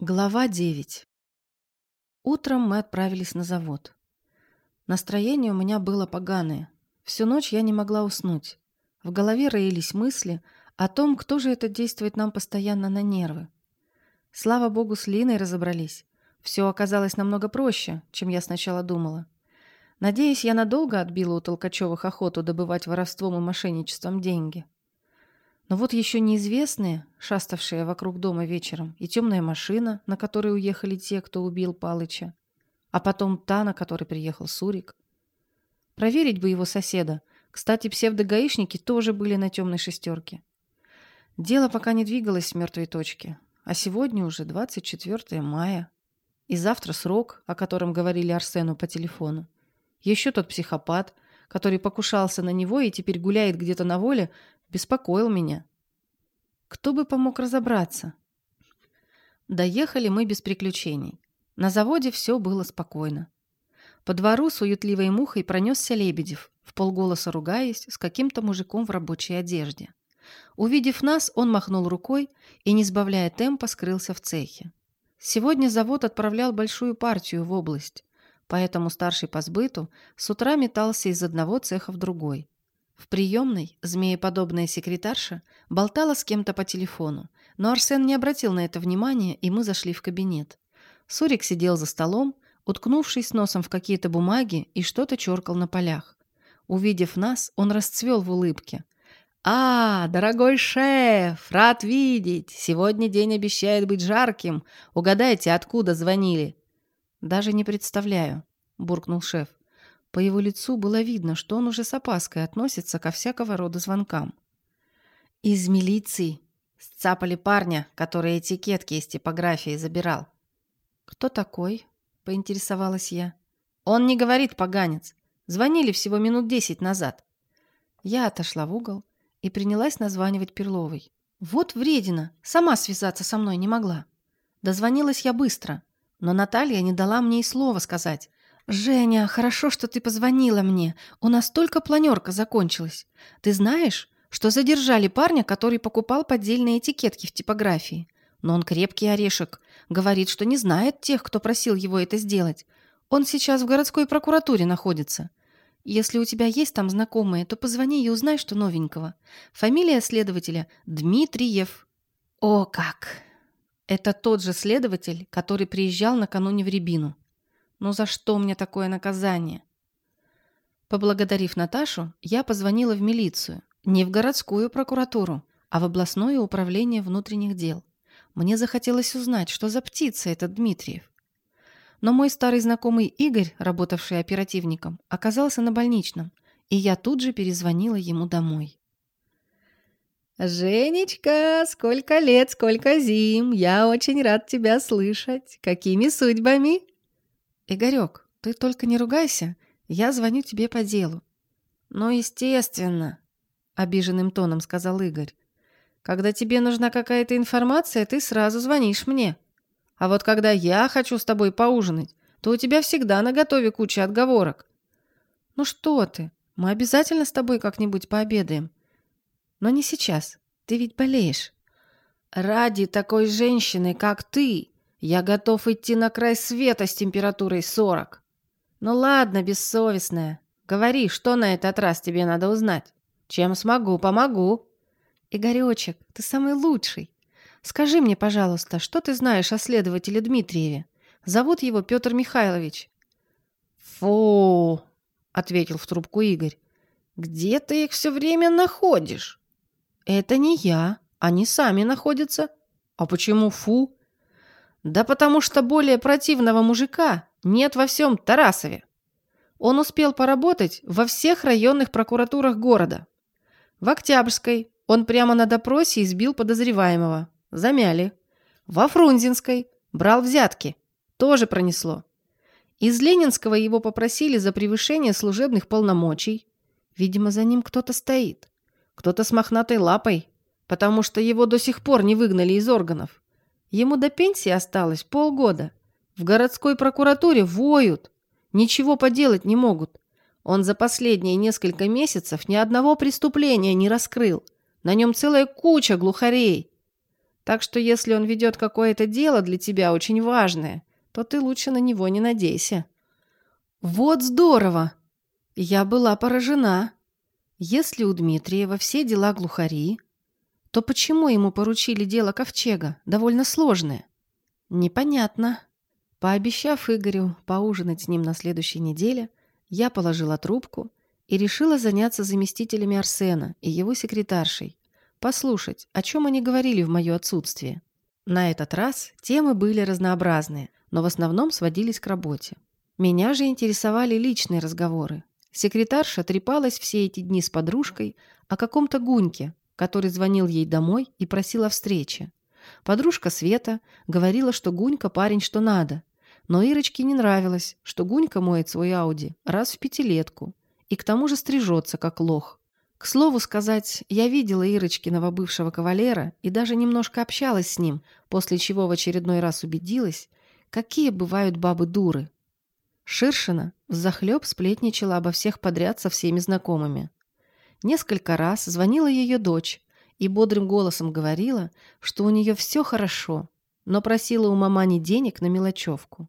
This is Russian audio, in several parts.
Глава 9. Утром мы отправились на завод. Настроение у меня было поганое. Всю ночь я не могла уснуть. В голове роились мысли о том, кто же это действует нам постоянно на нервы. Слава богу, с Линой разобрались. Все оказалось намного проще, чем я сначала думала. Надеюсь, я надолго отбила у Толкачевых охоту добывать воровством и мошенничеством деньги. Но вот еще неизвестные, шаставшие вокруг дома вечером, и темная машина, на которой уехали те, кто убил Палыча, а потом та, на которой приехал Сурик. Проверить бы его соседа. Кстати, псевдогаишники тоже были на темной шестерке. Дело пока не двигалось с мертвой точки. А сегодня уже 24 мая. И завтра срок, о котором говорили Арсену по телефону. Еще тот психопат, который покушался на него и теперь гуляет где-то на воле, беспокоил меня. Кто бы помог разобраться? Доехали мы без приключений. На заводе все было спокойно. По двору с уютливой мухой пронесся Лебедев, в полголоса ругаясь с каким-то мужиком в рабочей одежде. Увидев нас, он махнул рукой и, не сбавляя темпа, скрылся в цехе. Сегодня завод отправлял большую партию в область, поэтому старший по сбыту с утра метался из одного цеха в другой. В приемной змееподобная секретарша болтала с кем-то по телефону, но Арсен не обратил на это внимания, и мы зашли в кабинет. Сурик сидел за столом, уткнувшись носом в какие-то бумаги и что-то черкал на полях. Увидев нас, он расцвел в улыбке. «А, дорогой шеф, рад видеть! Сегодня день обещает быть жарким. Угадайте, откуда звонили?» «Даже не представляю», — буркнул шеф. По его лицу было видно, что он уже с опаской относится ко всякого рода звонкам. «Из милиции. Сцапали парня, который этикетки из типографии забирал». «Кто такой?» — поинтересовалась я. «Он не говорит, поганец. Звонили всего минут десять назад». Я отошла в угол и принялась названивать Перловой. «Вот вредина! Сама связаться со мной не могла». Дозвонилась я быстро, но Наталья не дала мне и слова сказать. «Женя, хорошо, что ты позвонила мне. У нас только планерка закончилась. Ты знаешь, что задержали парня, который покупал поддельные этикетки в типографии? Но он крепкий орешек. Говорит, что не знает тех, кто просил его это сделать. Он сейчас в городской прокуратуре находится. Если у тебя есть там знакомые, то позвони и узнай, что новенького. Фамилия следователя Дмитриев. О, как! Это тот же следователь, который приезжал накануне в Рябину. Ну за что мне такое наказание? Поблагодарив Наташу, я позвонила в милицию. Не в городскую прокуратуру, а в областное управление внутренних дел. Мне захотелось узнать, что за птица этот Дмитриев. Но мой старый знакомый Игорь, работавший оперативником, оказался на больничном, и я тут же перезвонила ему домой. «Женечка, сколько лет, сколько зим! Я очень рад тебя слышать! Какими судьбами?» «Игорек, ты только не ругайся, я звоню тебе по делу». «Ну, естественно», — обиженным тоном сказал Игорь. «Когда тебе нужна какая-то информация, ты сразу звонишь мне. А вот когда я хочу с тобой поужинать, то у тебя всегда на готове куча отговорок». «Ну что ты, мы обязательно с тобой как-нибудь пообедаем. Но не сейчас, ты ведь болеешь». «Ради такой женщины, как ты, я готов идти на край света с температурой 40. Ну ладно, бессовестная. Говори, что на этот раз тебе надо узнать. Чем смогу, помогу. Игоречек, ты самый лучший. Скажи мне, пожалуйста, что ты знаешь о следователе Дмитриеве? Зовут его Петр Михайлович. Фу, ответил в трубку Игорь. Где ты их все время находишь? Это не я, они сами находятся. А почему фу? Да потому что более противного мужика нет во всем Тарасове. Он успел поработать во всех районных прокуратурах города. В Октябрьской он прямо на допросе избил подозреваемого. Замяли. Во Фрунзенской брал взятки. Тоже пронесло. Из Ленинского его попросили за превышение служебных полномочий. Видимо, за ним кто-то стоит. Кто-то с мохнатой лапой, потому что его до сих пор не выгнали из органов. Ему до пенсии осталось полгода. В городской прокуратуре воют. Ничего поделать не могут. Он за последние несколько месяцев ни одного преступления не раскрыл. На нем целая куча глухарей. Так что если он ведет какое-то дело для тебя очень важное, то ты лучше на него не надейся». «Вот здорово!» Я была поражена. Если у Дмитриева все дела глухари, то почему ему поручили дело Ковчега, довольно сложное? Непонятно. Пообещав Игорю поужинать с ним на следующей неделе, я положила трубку и решила заняться заместителями Арсена и его секретаршей, послушать, о чем они говорили в мое отсутствие. На этот раз темы были разнообразные, но в основном сводились к работе. Меня же интересовали личные разговоры. Секретарша трепалась все эти дни с подружкой о каком-то Гуньке, который звонил ей домой и просил о встрече. Подружка Света говорила, что Гунька парень что надо, но Ирочке не нравилось, что Гунька моет свой Ауди раз в пятилетку и к тому же стрижется, как лох. К слову сказать, я видела Ирочкиного бывшего кавалера и даже немножко общалась с ним, после чего в очередной раз убедилась, какие бывают бабы-дуры. Ширшина взахлеб сплетничала обо всех подряд со всеми знакомыми. Несколько раз звонила ее дочь и бодрым голосом говорила, что у нее все хорошо, но просила у мамани денег на мелочевку.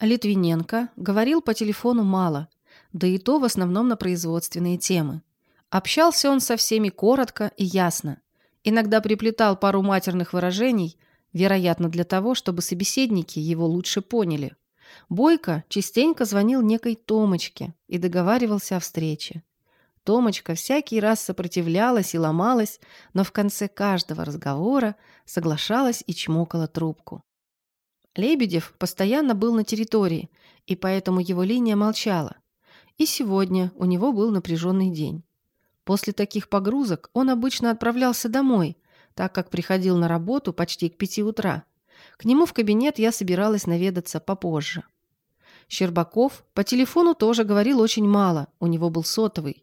Литвиненко говорил по телефону мало, да и то в основном на производственные темы. Общался он со всеми коротко и ясно. Иногда приплетал пару матерных выражений, вероятно, для того, чтобы собеседники его лучше поняли. Бойко частенько звонил некой Томочке и договаривался о встрече. Томочка всякий раз сопротивлялась и ломалась, но в конце каждого разговора соглашалась и чмокала трубку. Лебедев постоянно был на территории, и поэтому его линия молчала. И сегодня у него был напряженный день. После таких погрузок он обычно отправлялся домой, так как приходил на работу почти к пяти утра. К нему в кабинет я собиралась наведаться попозже. Щербаков по телефону тоже говорил очень мало, у него был сотовый.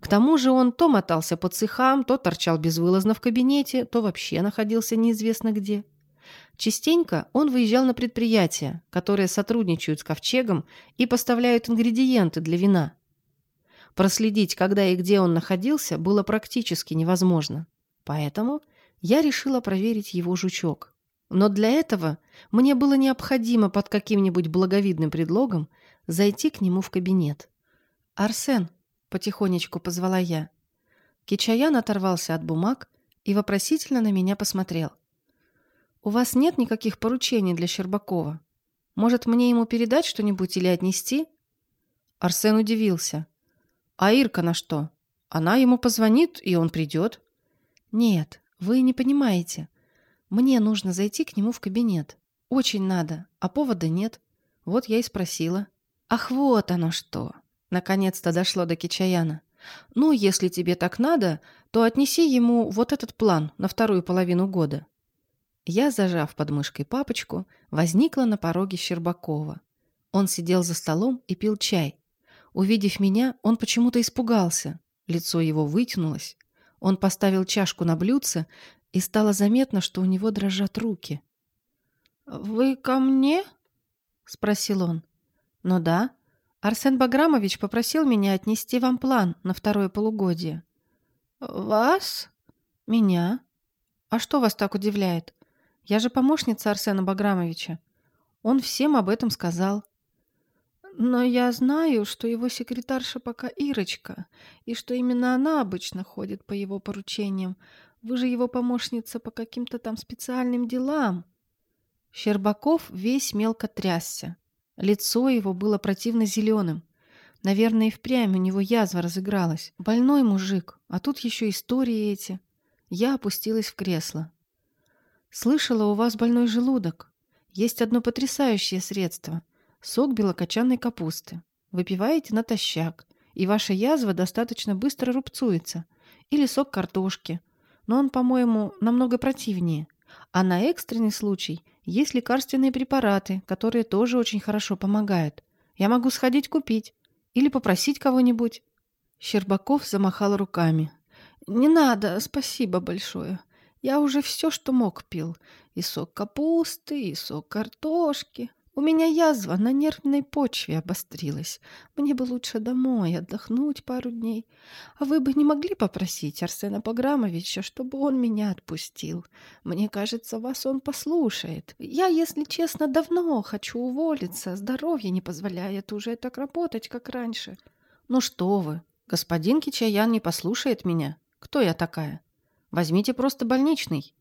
К тому же он то мотался по цехам, то торчал безвылазно в кабинете, то вообще находился неизвестно где. Частенько он выезжал на предприятия, которые сотрудничают с ковчегом и поставляют ингредиенты для вина. Проследить, когда и где он находился, было практически невозможно. Поэтому я решила проверить его жучок. Но для этого мне было необходимо под каким-нибудь благовидным предлогом зайти к нему в кабинет. «Арсен», — потихонечку позвала я. Кичаян оторвался от бумаг и вопросительно на меня посмотрел. «У вас нет никаких поручений для Щербакова? Может, мне ему передать что-нибудь или отнести?» Арсен удивился. «А Ирка на что? Она ему позвонит, и он придет?» «Нет, вы не понимаете. Мне нужно зайти к нему в кабинет. Очень надо, а повода нет. Вот я и спросила. Ах, вот оно что. Наконец-то дошло до Кичаяна. Ну, если тебе так надо, то отнеси ему вот этот план на вторую половину года. Я, зажав под мышкой папочку, возникла на пороге Щербакова. Он сидел за столом и пил чай. Увидев меня, он почему-то испугался. Лицо его вытянулось. Он поставил чашку на блюдце и стало заметно, что у него дрожат руки. «Вы ко мне?» — спросил он. «Ну да. Арсен Баграмович попросил меня отнести вам план на второе полугодие». «Вас?» «Меня. А что вас так удивляет? Я же помощница Арсена Баграмовича. Он всем об этом сказал». «Но я знаю, что его секретарша пока Ирочка, и что именно она обычно ходит по его поручениям. Вы же его помощница по каким-то там специальным делам. Щербаков весь мелко трясся. Лицо его было противно зеленым. Наверное, и впрямь у него язва разыгралась. Больной мужик, а тут еще истории эти. Я опустилась в кресло. Слышала, у вас больной желудок. Есть одно потрясающее средство. Сок белокочанной капусты. Выпиваете натощак, и ваша язва достаточно быстро рубцуется. Или сок картошки – но он, по-моему, намного противнее. А на экстренный случай есть лекарственные препараты, которые тоже очень хорошо помогают. Я могу сходить купить. Или попросить кого-нибудь. Щербаков замахал руками. «Не надо, спасибо большое. Я уже все, что мог, пил. И сок капусты, и сок картошки. У меня язва на нервной почве обострилась. Мне бы лучше домой отдохнуть пару дней. А вы бы не могли попросить Арсена Пограмовича, чтобы он меня отпустил? Мне кажется, вас он послушает. Я, если честно, давно хочу уволиться. Здоровье не позволяет уже так работать, как раньше. Ну что вы, господин Кичаян не послушает меня. Кто я такая? Возьмите просто больничный.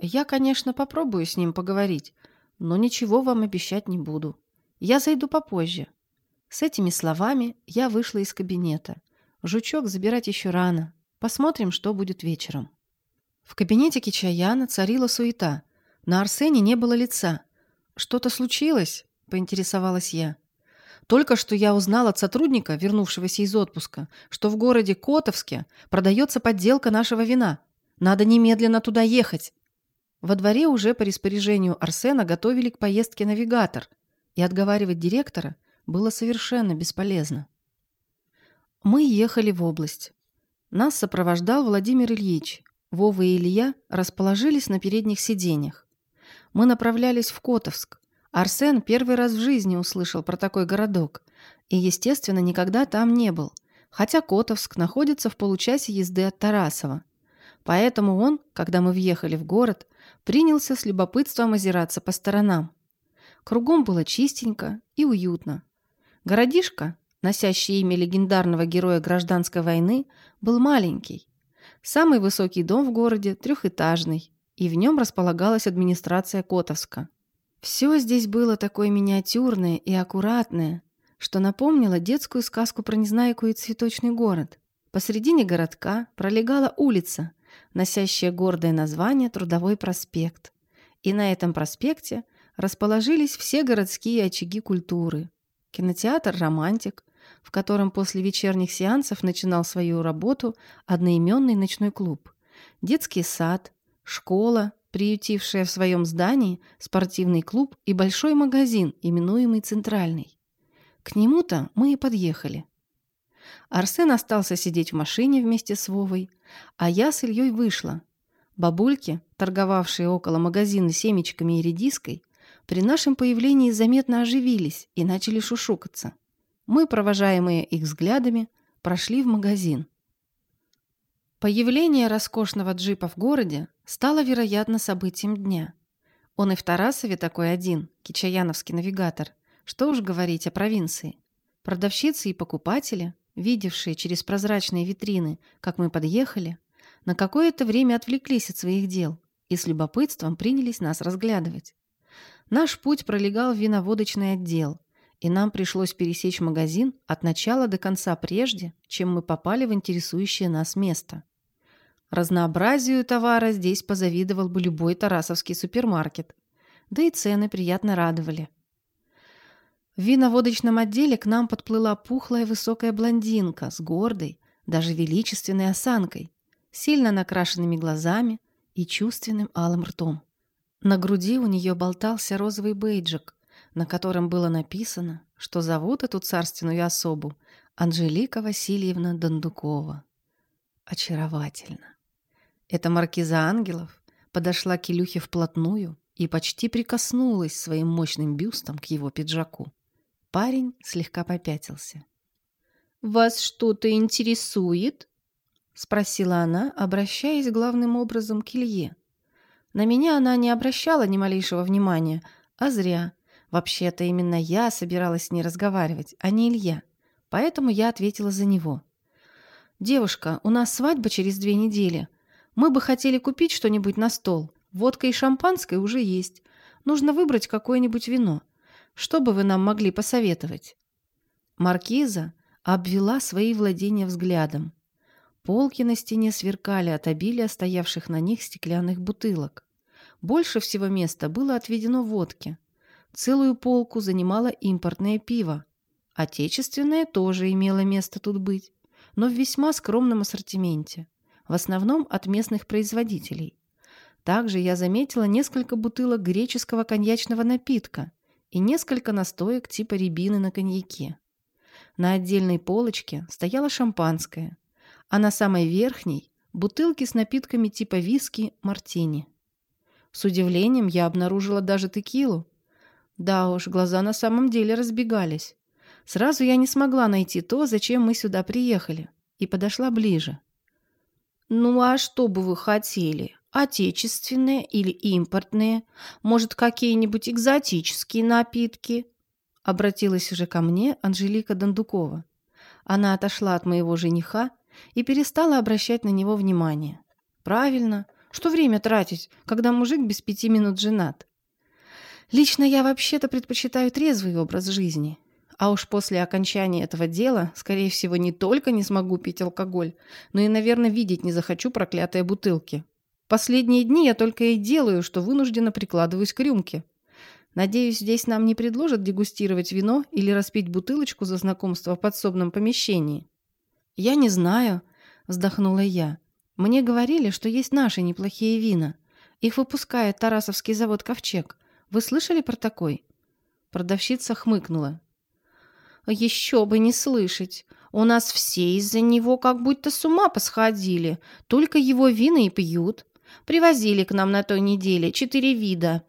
Я, конечно, попробую с ним поговорить, но ничего вам обещать не буду. Я зайду попозже». С этими словами я вышла из кабинета. Жучок забирать еще рано. Посмотрим, что будет вечером. В кабинете Кичаяна царила суета. На Арсене не было лица. «Что-то случилось?» – поинтересовалась я. Только что я узнал от сотрудника, вернувшегося из отпуска, что в городе Котовске продается подделка нашего вина. Надо немедленно туда ехать. Во дворе уже по распоряжению Арсена готовили к поездке навигатор, и отговаривать директора было совершенно бесполезно. Мы ехали в область. Нас сопровождал Владимир Ильич. Вова и Илья расположились на передних сиденьях. Мы направлялись в Котовск. Арсен первый раз в жизни услышал про такой городок и, естественно, никогда там не был, хотя Котовск находится в получасе езды от Тарасова. Поэтому он, когда мы въехали в город, принялся с любопытством озираться по сторонам. Кругом было чистенько и уютно. Городишко, носящий имя легендарного героя гражданской войны, был маленький. Самый высокий дом в городе трехэтажный, и в нем располагалась администрация Котовска. Все здесь было такое миниатюрное и аккуратное, что напомнило детскую сказку про Незнайку и цветочный город. Посредине городка пролегала улица, носящая гордое название Трудовой проспект. И на этом проспекте расположились все городские очаги культуры. Кинотеатр «Романтик», в котором после вечерних сеансов начинал свою работу одноименный ночной клуб, детский сад, школа, приютившая в своем здании спортивный клуб и большой магазин, именуемый «Центральный». К нему-то мы и подъехали. Арсен остался сидеть в машине вместе с Вовой, а я с Ильей вышла. Бабульки, торговавшие около магазина семечками и редиской, при нашем появлении заметно оживились и начали шушукаться. Мы, провожаемые их взглядами, прошли в магазин. Появление роскошного джипа в городе стало, вероятно, событием дня. Он и в Тарасове такой один, кичаяновский навигатор. Что уж говорить о провинции. Продавщицы и покупатели, видевшие через прозрачные витрины, как мы подъехали, на какое-то время отвлеклись от своих дел и с любопытством принялись нас разглядывать. Наш путь пролегал в виноводочный отдел, и нам пришлось пересечь магазин от начала до конца прежде, чем мы попали в интересующее нас место. Разнообразию товара здесь позавидовал бы любой тарасовский супермаркет, да и цены приятно радовали. В виноводочном отделе к нам подплыла пухлая высокая блондинка с гордой, даже величественной осанкой, сильно накрашенными глазами и чувственным алым ртом. На груди у нее болтался розовый бейджик, на котором было написано, что зовут эту царственную особу Анжелика Васильевна Дондукова. Очаровательно. Эта маркиза ангелов подошла к Илюхе вплотную и почти прикоснулась своим мощным бюстом к его пиджаку. Парень слегка попятился. «Вас что-то интересует?» — спросила она, обращаясь главным образом к Илье. На меня она не обращала ни малейшего внимания, а зря. Вообще-то именно я собиралась с ней разговаривать, а не Илья. Поэтому я ответила за него. «Девушка, у нас свадьба через две недели. Мы бы хотели купить что-нибудь на стол. Водка и шампанское уже есть. Нужно выбрать какое-нибудь вино. Что бы вы нам могли посоветовать?» Маркиза обвела свои владения взглядом. Полки на стене сверкали от обилия стоявших на них стеклянных бутылок. Больше всего места было отведено водке. Целую полку занимало импортное пиво. Отечественное тоже имело место тут быть, но в весьма скромном ассортименте, в основном от местных производителей. Также я заметила несколько бутылок греческого коньячного напитка, и несколько настоек типа рябины на коньяке. На отдельной полочке стояло шампанское, а на самой верхней – бутылки с напитками типа виски мартини. С удивлением я обнаружила даже текилу. Да уж, глаза на самом деле разбегались. Сразу я не смогла найти то, зачем мы сюда приехали, и подошла ближе. «Ну а что бы вы хотели? Отечественные или импортные? Может, какие-нибудь экзотические напитки?» Обратилась уже ко мне Анжелика Дондукова. Она отошла от моего жениха и перестала обращать на него внимание. «Правильно. Что время тратить, когда мужик без пяти минут женат? Лично я вообще-то предпочитаю трезвый образ жизни. А уж после окончания этого дела, скорее всего, не только не смогу пить алкоголь, но и, наверное, видеть не захочу проклятые бутылки. Последние дни я только и делаю, что вынужденно прикладываюсь к рюмке. Надеюсь, здесь нам не предложат дегустировать вино или распить бутылочку за знакомство в подсобном помещении. «Я не знаю», — вздохнула я. «Мне говорили, что есть наши неплохие вина. Их выпускает Тарасовский завод «Ковчег». Вы слышали про такой?» Продавщица хмыкнула. «Еще бы не слышать. У нас все из-за него как будто с ума посходили. Только его вина и пьют. Привозили к нам на той неделе четыре вида.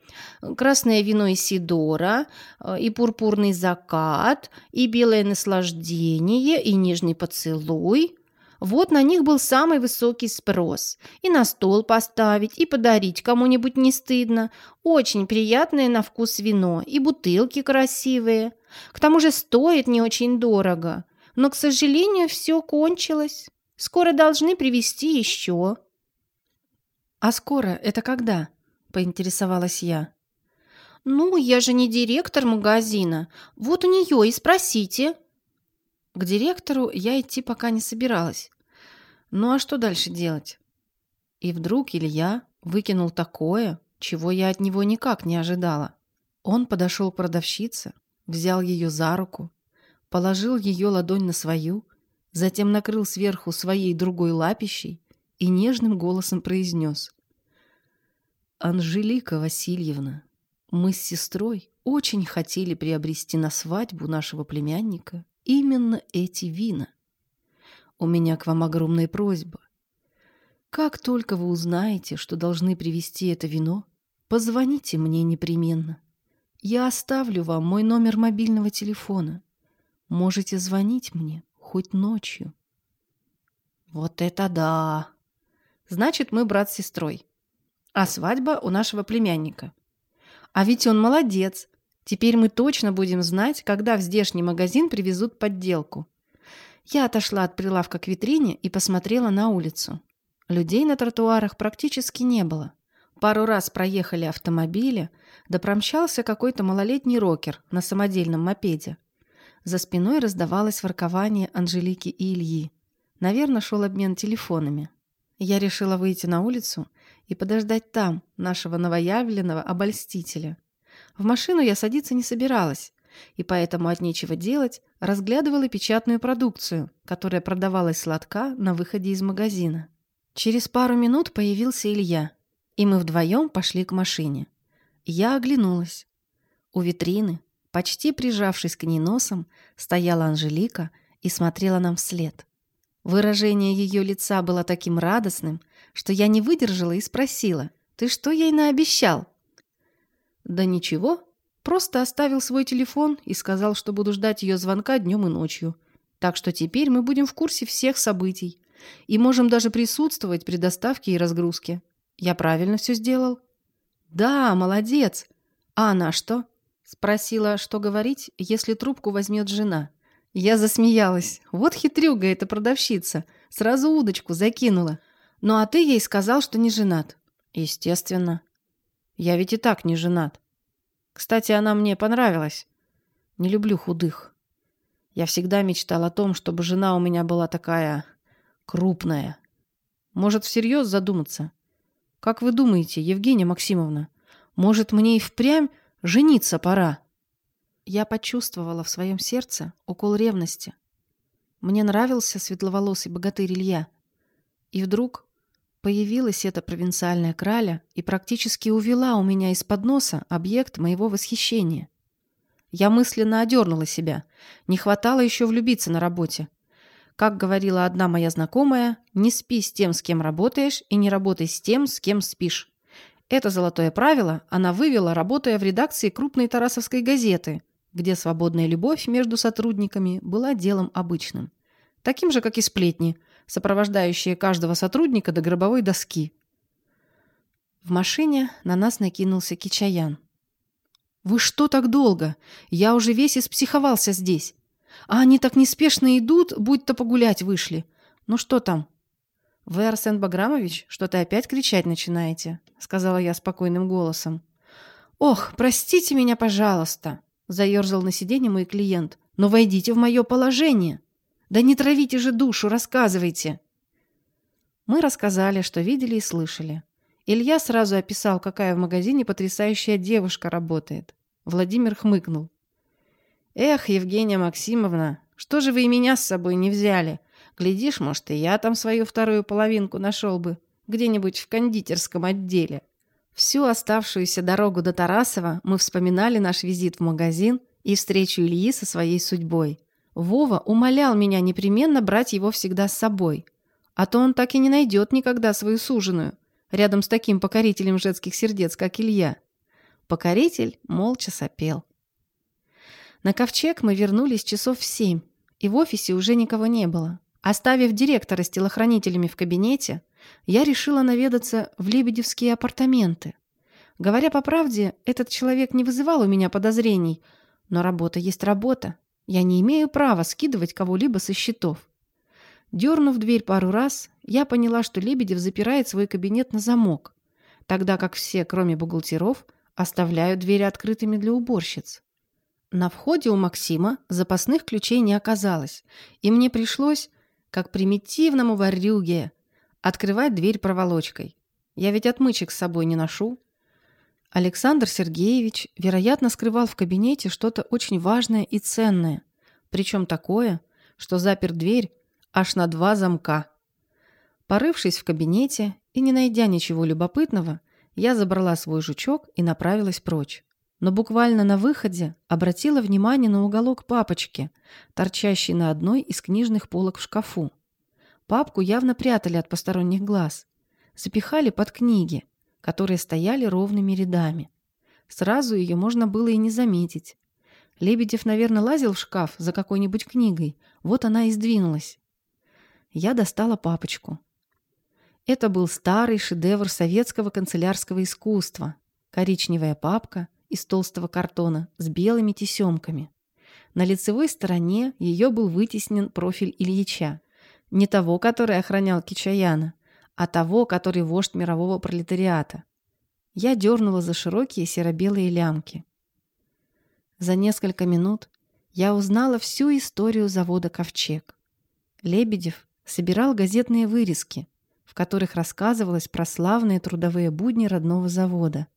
Красное вино Исидора, э, и пурпурный закат, и белое наслаждение, и нежный поцелуй. Вот на них был самый высокий спрос. И на стол поставить, и подарить кому-нибудь не стыдно. Очень приятное на вкус вино, и бутылки красивые. К тому же стоит не очень дорого. Но, к сожалению, все кончилось. Скоро должны привезти еще. «А скоро это когда?» – поинтересовалась я. «Ну, я же не директор магазина. Вот у нее и спросите». К директору я идти пока не собиралась. Ну а что дальше делать? И вдруг Илья выкинул такое, чего я от него никак не ожидала. Он подошел к продавщице, взял ее за руку, положил ее ладонь на свою, затем накрыл сверху своей другой лапищей и нежным голосом произнес. «Анжелика Васильевна, мы с сестрой очень хотели приобрести на свадьбу нашего племянника именно эти вина. У меня к вам огромная просьба. Как только вы узнаете, что должны привезти это вино, позвоните мне непременно. Я оставлю вам мой номер мобильного телефона. Можете звонить мне хоть ночью. Вот это да! Значит, мы брат с сестрой. А свадьба у нашего племянника. А ведь он молодец. Теперь мы точно будем знать, когда в здешний магазин привезут подделку. Я отошла от прилавка к витрине и посмотрела на улицу. Людей на тротуарах практически не было. Пару раз проехали автомобили, да промчался какой-то малолетний рокер на самодельном мопеде. За спиной раздавалось воркование Анжелики и Ильи. Наверное, шел обмен телефонами. Я решила выйти на улицу и подождать там нашего новоявленного обольстителя. В машину я садиться не собиралась, и поэтому от нечего делать разглядывала печатную продукцию, которая продавалась сладка на выходе из магазина. Через пару минут появился Илья, и мы вдвоем пошли к машине. Я оглянулась. У витрины, почти прижавшись к ней носом, стояла Анжелика и смотрела нам вслед. Выражение ее лица было таким радостным, что я не выдержала и спросила, «Ты что ей наобещал?» «Да ничего, Просто оставил свой телефон и сказал, что буду ждать ее звонка днем и ночью. Так что теперь мы будем в курсе всех событий и можем даже присутствовать при доставке и разгрузке. Я правильно все сделал? Да, молодец. А она что? Спросила, что говорить, если трубку возьмет жена. Я засмеялась. Вот хитрюга эта продавщица. Сразу удочку закинула. Ну а ты ей сказал, что не женат. Естественно. Я ведь и так не женат. Кстати, она мне понравилась. Не люблю худых. Я всегда мечтал о том, чтобы жена у меня была такая крупная. Может, всерьез задуматься? Как вы думаете, Евгения Максимовна, может, мне и впрямь жениться пора? Я почувствовала в своем сердце укол ревности. Мне нравился светловолосый богатырь Илья. И вдруг Появилась эта провинциальная краля и практически увела у меня из-под носа объект моего восхищения. Я мысленно одернула себя. Не хватало еще влюбиться на работе. Как говорила одна моя знакомая, не спи с тем, с кем работаешь, и не работай с тем, с кем спишь. Это золотое правило она вывела, работая в редакции крупной тарасовской газеты, где свободная любовь между сотрудниками была делом обычным. Таким же, как и сплетни, сопровождающие каждого сотрудника до гробовой доски. В машине на нас накинулся Кичаян. «Вы что так долго? Я уже весь испсиховался здесь. А они так неспешно идут, будто погулять вышли. Ну что там?» «Вы, Арсен Баграмович, что-то опять кричать начинаете?» — сказала я спокойным голосом. «Ох, простите меня, пожалуйста!» — заерзал на сиденье мой клиент. «Но войдите в мое положение!» Да не травите же душу, рассказывайте. Мы рассказали, что видели и слышали. Илья сразу описал, какая в магазине потрясающая девушка работает. Владимир хмыкнул. «Эх, Евгения Максимовна, что же вы и меня с собой не взяли? Глядишь, может, и я там свою вторую половинку нашел бы, где-нибудь в кондитерском отделе». Всю оставшуюся дорогу до Тарасова мы вспоминали наш визит в магазин и встречу Ильи со своей судьбой. Вова умолял меня непременно брать его всегда с собой. А то он так и не найдет никогда свою суженую, рядом с таким покорителем женских сердец, как Илья. Покоритель молча сопел. На ковчег мы вернулись часов в семь, и в офисе уже никого не было. Оставив директора с телохранителями в кабинете, я решила наведаться в лебедевские апартаменты. Говоря по правде, этот человек не вызывал у меня подозрений, но работа есть работа, я не имею права скидывать кого-либо со счетов. Дернув дверь пару раз, я поняла, что Лебедев запирает свой кабинет на замок, тогда как все, кроме бухгалтеров, оставляют двери открытыми для уборщиц. На входе у Максима запасных ключей не оказалось, и мне пришлось, как примитивному варюге, открывать дверь проволочкой. Я ведь отмычек с собой не ношу. Александр Сергеевич, вероятно, скрывал в кабинете что-то очень важное и ценное, причем такое, что запер дверь аж на два замка. Порывшись в кабинете и не найдя ничего любопытного, я забрала свой жучок и направилась прочь. Но буквально на выходе обратила внимание на уголок папочки, торчащий на одной из книжных полок в шкафу. Папку явно прятали от посторонних глаз. Запихали под книги, которые стояли ровными рядами. Сразу ее можно было и не заметить. Лебедев, наверное, лазил в шкаф за какой-нибудь книгой. Вот она и сдвинулась. Я достала папочку. Это был старый шедевр советского канцелярского искусства. Коричневая папка из толстого картона с белыми тесемками. На лицевой стороне ее был вытеснен профиль Ильича. Не того, который охранял Кичаяна, а того, который вождь мирового пролетариата. Я дернула за широкие серо-белые лямки. За несколько минут я узнала всю историю завода «Ковчег». Лебедев собирал газетные вырезки, в которых рассказывалось про славные трудовые будни родного завода.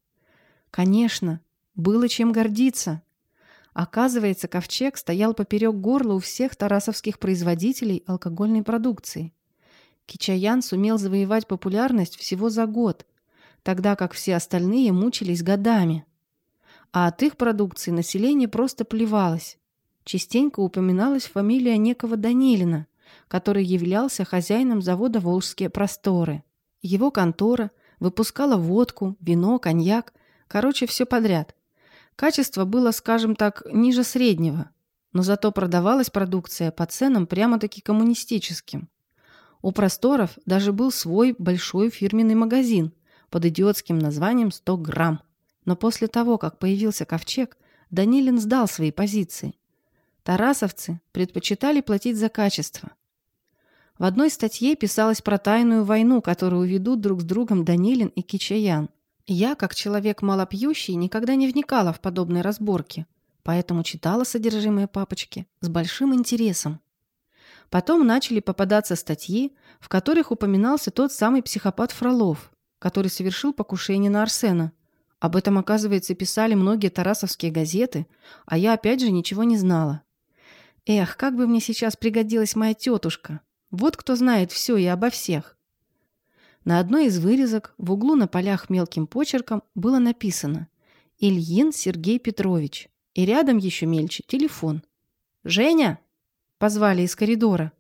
Конечно, было чем гордиться. Оказывается, ковчег стоял поперек горла у всех тарасовских производителей алкогольной продукции. Кичаян сумел завоевать популярность всего за год, тогда как все остальные мучились годами. А от их продукции население просто плевалось. Частенько упоминалась фамилия некого Данилина, который являлся хозяином завода «Волжские просторы». Его контора выпускала водку, вино, коньяк, короче, все подряд. Качество было, скажем так, ниже среднего, но зато продавалась продукция по ценам прямо-таки коммунистическим. У просторов даже был свой большой фирменный магазин под идиотским названием «100 грамм». Но после того, как появился ковчег, Данилин сдал свои позиции. Тарасовцы предпочитали платить за качество. В одной статье писалось про тайную войну, которую ведут друг с другом Данилин и Кичаян. Я, как человек малопьющий, никогда не вникала в подобные разборки, поэтому читала содержимое папочки с большим интересом. Потом начали попадаться статьи, в которых упоминался тот самый психопат Фролов, который совершил покушение на Арсена. Об этом, оказывается, писали многие тарасовские газеты, а я опять же ничего не знала. Эх, как бы мне сейчас пригодилась моя тетушка. Вот кто знает все и обо всех. На одной из вырезок в углу на полях мелким почерком было написано «Ильин Сергей Петрович». И рядом еще мельче телефон. «Женя!» Позвали из коридора.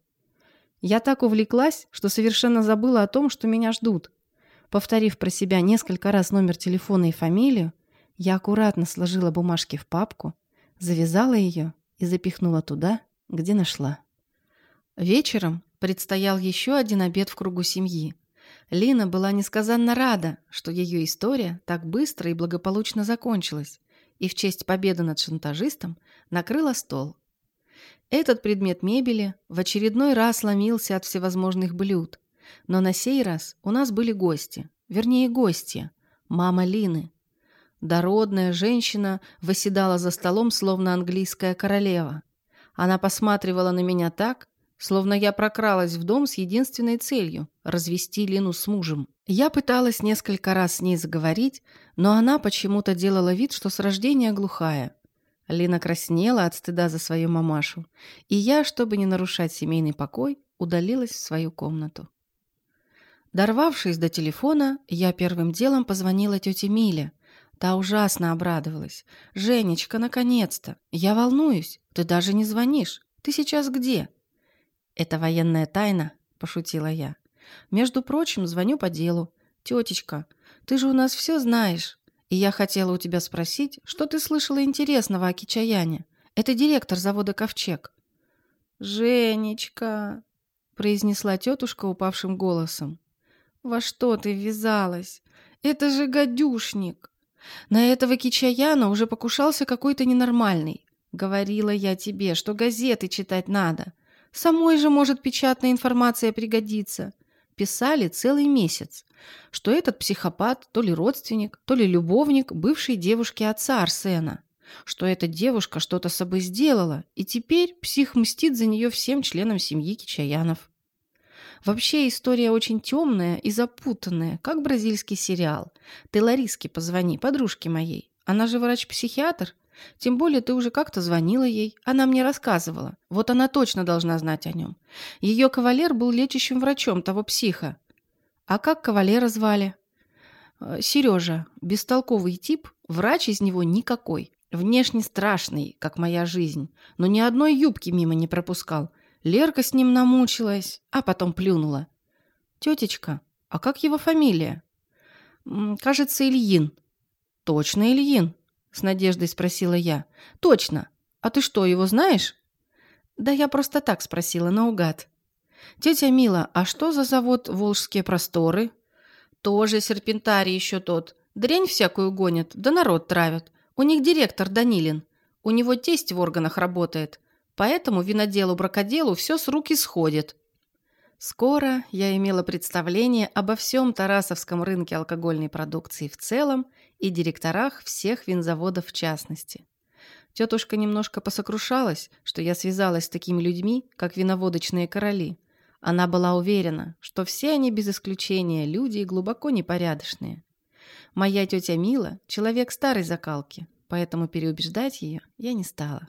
Я так увлеклась, что совершенно забыла о том, что меня ждут. Повторив про себя несколько раз номер телефона и фамилию, я аккуратно сложила бумажки в папку, завязала ее и запихнула туда, где нашла. Вечером предстоял еще один обед в кругу семьи. Лина была несказанно рада, что ее история так быстро и благополучно закончилась, и в честь победы над шантажистом накрыла стол. Этот предмет мебели в очередной раз ломился от всевозможных блюд, но на сей раз у нас были гости, вернее гостья, мама Лины. Дородная женщина восседала за столом, словно английская королева. Она посматривала на меня так, словно я прокралась в дом с единственной целью – развести Лину с мужем. Я пыталась несколько раз с ней заговорить, но она почему-то делала вид, что с рождения глухая. Лина краснела от стыда за свою мамашу, и я, чтобы не нарушать семейный покой, удалилась в свою комнату. Дорвавшись до телефона, я первым делом позвонила тете Миле. Та ужасно обрадовалась. «Женечка, наконец-то! Я волнуюсь. Ты даже не звонишь. Ты сейчас где?» «Это военная тайна», – пошутила я. «Между прочим, звоню по делу. Тетечка, ты же у нас все знаешь. И я хотела у тебя спросить, что ты слышала интересного о Кичаяне? Это директор завода «Ковчег». «Женечка», – произнесла тетушка упавшим голосом. «Во что ты ввязалась? Это же гадюшник!» На этого Кичаяна уже покушался какой-то ненормальный. Говорила я тебе, что газеты читать надо. Самой же может печатная информация пригодиться. Писали целый месяц, что этот психопат то ли родственник, то ли любовник бывшей девушки отца Арсена. Что эта девушка что-то с собой сделала, и теперь псих мстит за нее всем членам семьи Кичаянов. Вообще история очень темная и запутанная, как бразильский сериал. Ты Лариске позвони, подружке моей. Она же врач-психиатр. Тем более ты уже как-то звонила ей, она мне рассказывала. Вот она точно должна знать о нем. Ее кавалер был лечащим врачом того психа. А как кавалера звали? Э, Сережа, бестолковый тип, врач из него никакой. Внешне страшный, как моя жизнь, но ни одной юбки мимо не пропускал. Лерка с ним намучилась, а потом плюнула. «Тетечка, а как его фамилия?» «Кажется, Ильин». «Точно Ильин?» С надеждой спросила я. «Точно. А ты что, его знаешь?» «Да я просто так спросила, наугад». «Тетя Мила, а что за завод «Волжские просторы»?» «Тоже серпентарий еще тот. Дрянь всякую гонят, да народ травят. У них директор Данилин. У него тесть в органах работает. Поэтому виноделу-бракоделу все с руки сходит». Скоро я имела представление обо всем Тарасовском рынке алкогольной продукции в целом и директорах всех винзаводов в частности. Тетушка немножко посокрушалась, что я связалась с такими людьми, как виноводочные короли. Она была уверена, что все они без исключения люди глубоко непорядочные. Моя тетя Мила – человек старой закалки, поэтому переубеждать ее я не стала.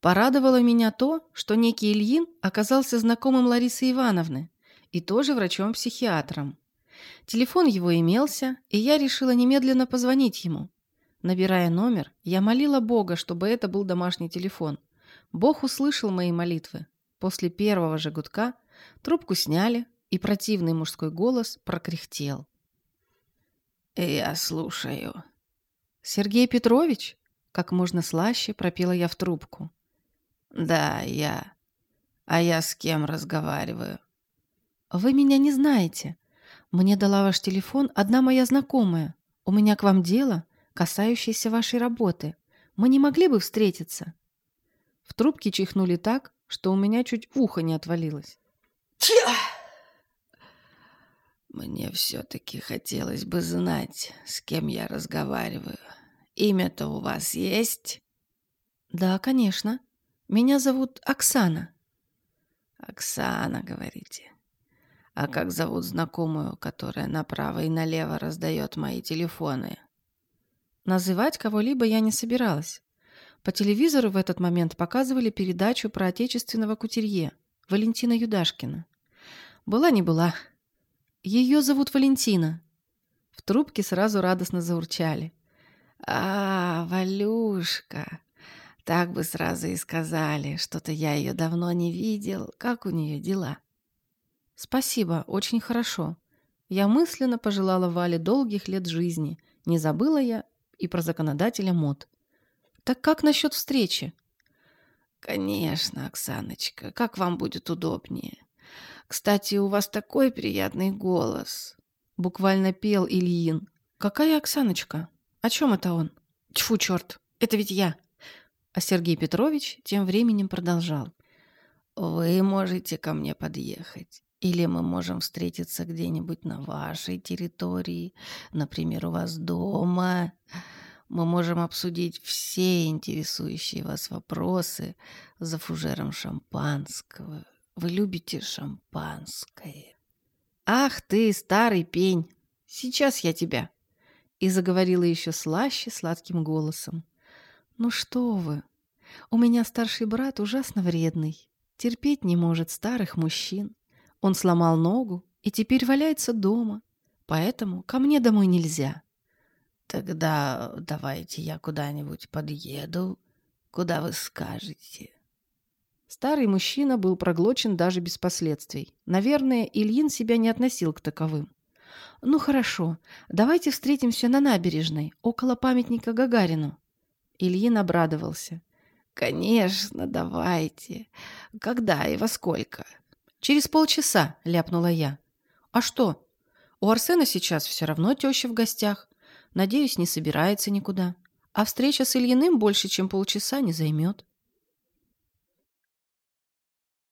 Порадовало меня то, что некий Ильин оказался знакомым Ларисы Ивановны и тоже врачом-психиатром. Телефон его имелся, и я решила немедленно позвонить ему. Набирая номер, я молила Бога, чтобы это был домашний телефон. Бог услышал мои молитвы. После первого же гудка трубку сняли, и противный мужской голос прокряхтел. «Я слушаю». «Сергей Петрович?» Как можно слаще пропела я в трубку. «Да, я. А я с кем разговариваю?» «Вы меня не знаете. Мне дала ваш телефон одна моя знакомая. У меня к вам дело, касающееся вашей работы. Мы не могли бы встретиться?» В трубке чихнули так, что у меня чуть ухо не отвалилось. Мне все-таки хотелось бы знать, с кем я разговариваю. Имя-то у вас есть? Да, конечно. Меня зовут Оксана. Оксана, говорите. А как зовут знакомую, которая направо и налево раздает мои телефоны? Называть кого-либо я не собиралась. По телевизору в этот момент показывали передачу про отечественного кутерье Валентина Юдашкина. Была не была. Ее зовут Валентина. В трубке сразу радостно заурчали. «А, Валюшка!» Так бы сразу и сказали, что-то я ее давно не видел. Как у нее дела? Спасибо, очень хорошо. Я мысленно пожелала Вале долгих лет жизни. Не забыла я и про законодателя мод. Так как насчет встречи? Конечно, Оксаночка, как вам будет удобнее. Кстати, у вас такой приятный голос. Буквально пел Ильин. Какая Оксаночка? О чем это он? Тьфу, черт, это ведь я. А Сергей Петрович тем временем продолжал. Вы можете ко мне подъехать. Или мы можем встретиться где-нибудь на вашей территории, например, у вас дома. Мы можем обсудить все интересующие вас вопросы за фужером шампанского. Вы любите шампанское? Ах ты, старый пень! Сейчас я тебя! И заговорила еще слаще, сладким голосом. Ну что вы, у меня старший брат ужасно вредный. Терпеть не может старых мужчин. Он сломал ногу и теперь валяется дома. Поэтому ко мне домой нельзя. Тогда давайте я куда-нибудь подъеду, куда вы скажете. Старый мужчина был проглочен даже без последствий. Наверное, Ильин себя не относил к таковым. «Ну хорошо, давайте встретимся на набережной, около памятника Гагарину». Ильин обрадовался. «Конечно, давайте. Когда и во сколько?» «Через полчаса», — ляпнула я. «А что? У Арсена сейчас все равно теща в гостях. Надеюсь, не собирается никуда. А встреча с Ильиным больше, чем полчаса не займет».